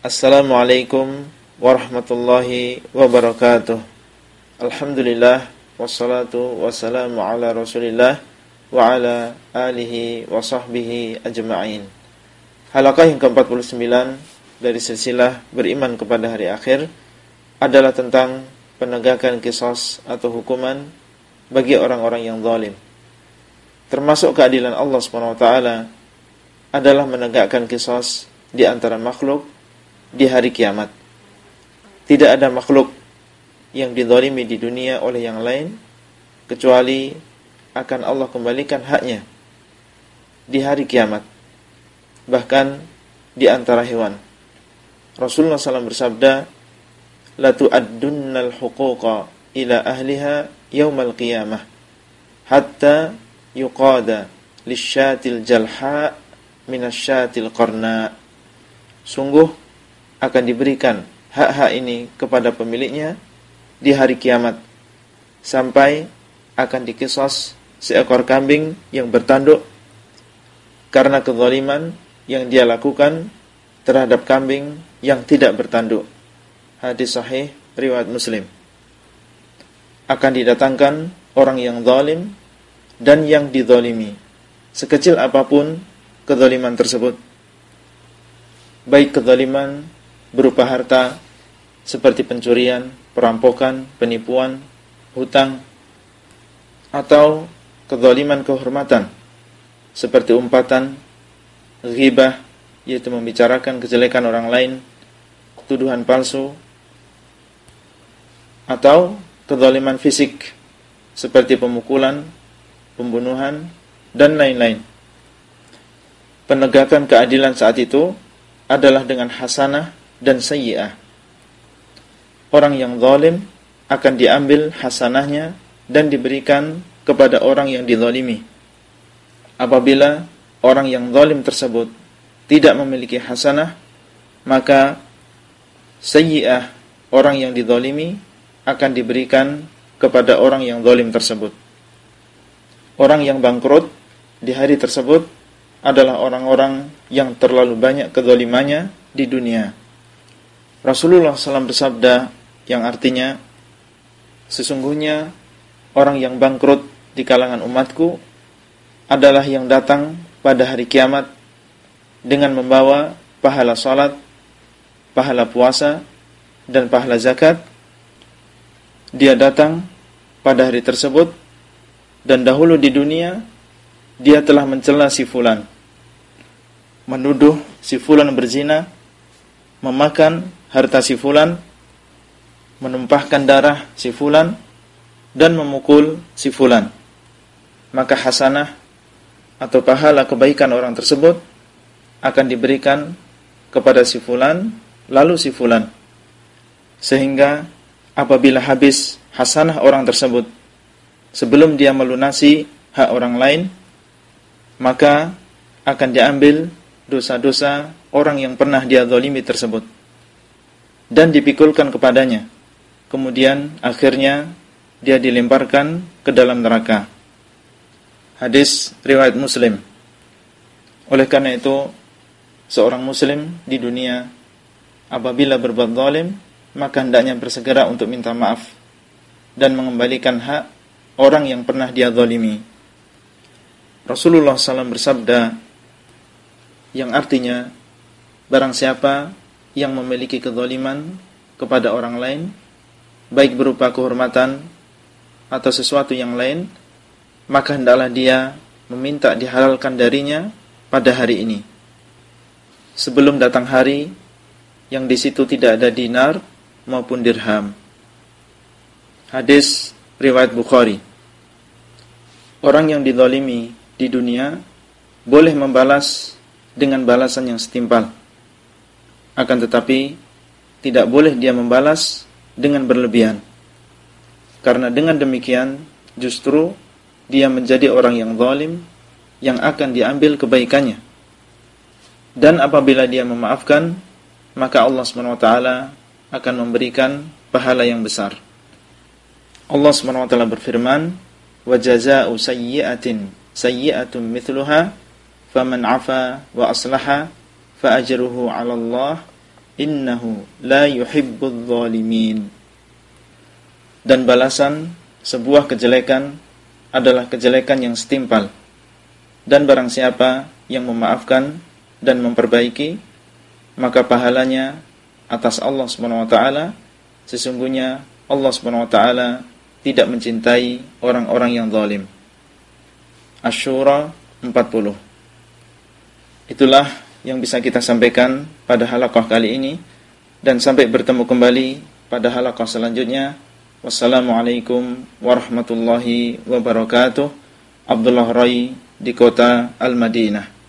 Assalamualaikum warahmatullahi wabarakatuh. Alhamdulillah Wassalatu wassalamu ala rasulillah Wa ala alihi wa sahbihi ajma'in. Halakah yang ke-49 Dari silsilah beriman kepada hari akhir Adalah tentang penegakan kisos atau hukuman Bagi orang-orang yang zalim. Termasuk keadilan Allah SWT Adalah menegakkan kisos di antara makhluk di hari kiamat. Tidak ada makhluk yang didolimi di dunia oleh yang lain kecuali akan Allah kembalikan haknya di hari kiamat. Bahkan di antara hewan. Rasulullah SAW bersabda, "La tu'addunnal huquqa ila ahliha yaumal qiyamah hatta yuqada lisyatil jalha minasyatil qarna." Sungguh akan diberikan hak-hak ini kepada pemiliknya di hari kiamat sampai akan dikisos seekor kambing yang bertanduk karena kezaliman yang dia lakukan terhadap kambing yang tidak bertanduk. Hadis sahih riwayat Muslim. Akan didatangkan orang yang zalim dan yang dizalimi. Sekecil apa pun kezaliman tersebut. Baik kezaliman berupa harta seperti pencurian, perampokan, penipuan, hutang, atau kezaliman kehormatan seperti umpatan, ghibah, yaitu membicarakan kejelekan orang lain, tuduhan palsu, atau kezaliman fisik seperti pemukulan, pembunuhan, dan lain-lain. Penegakan keadilan saat itu adalah dengan hasanah dan sayyi'ah. Orang yang zalim akan diambil hasanahnya dan diberikan kepada orang yang dizalimi. Apabila orang yang zalim tersebut tidak memiliki hasanah, maka sayyi'ah orang yang dizalimi akan diberikan kepada orang yang zalim tersebut. Orang yang bangkrut di hari tersebut adalah orang-orang yang terlalu banyak kezalimannya di dunia Rasulullah SAW bersabda yang artinya sesungguhnya orang yang bangkrut di kalangan umatku adalah yang datang pada hari kiamat dengan membawa pahala salat, pahala puasa, dan pahala zakat. Dia datang pada hari tersebut dan dahulu di dunia dia telah mencela si fulan, menuduh si fulan berzina, memakan harta si fulan, menumpahkan darah si fulan, dan memukul si fulan. Maka hasanah atau pahala kebaikan orang tersebut akan diberikan kepada si fulan, lalu si fulan. Sehingga apabila habis hasanah orang tersebut, sebelum dia melunasi hak orang lain, maka akan diambil dosa-dosa orang yang pernah dia zalimi tersebut dan dipikulkan kepadanya. Kemudian akhirnya dia dilemparkan ke dalam neraka. Hadis riwayat Muslim. Oleh karena itu, seorang muslim di dunia apabila berbuat zalim, maka hendaknya bersegera untuk minta maaf dan mengembalikan hak orang yang pernah dia zalimi. Rasulullah SAW bersabda yang artinya barang siapa yang memiliki kezaliman kepada orang lain baik berupa kehormatan atau sesuatu yang lain maka hendaklah dia meminta dihalalkan darinya pada hari ini. Sebelum datang hari yang di situ tidak ada dinar maupun dirham. Hadis riwayat Bukhari. Orang yang didolimi di dunia boleh membalas dengan balasan yang setimpal akan tetapi tidak boleh dia membalas dengan berlebihan. Karena dengan demikian justru dia menjadi orang yang zalim yang akan diambil kebaikannya. Dan apabila dia memaafkan, maka Allah SWT akan memberikan pahala yang besar. Allah SWT berfirman, وَجَزَاءُ سَيِّئَةٍ سَيِّئَةٌ مِثْلُهَا فَمَنْ عَفَى fa 'ala Allah innahu la yuhibbul zalimin. Dan balasan sebuah kejelekan adalah kejelekan yang setimpal. Dan barang siapa yang memaafkan dan memperbaiki, maka pahalanya atas Allah swt. sesungguhnya Allah swt tidak mencintai orang-orang yang zalim. Asy-Syura 40. Itulah yang bisa kita sampaikan pada halaqah kali ini dan sampai bertemu kembali pada halaqah selanjutnya. Wassalamualaikum warahmatullahi wabarakatuh. Abdullah Rai di kota Al-Madinah.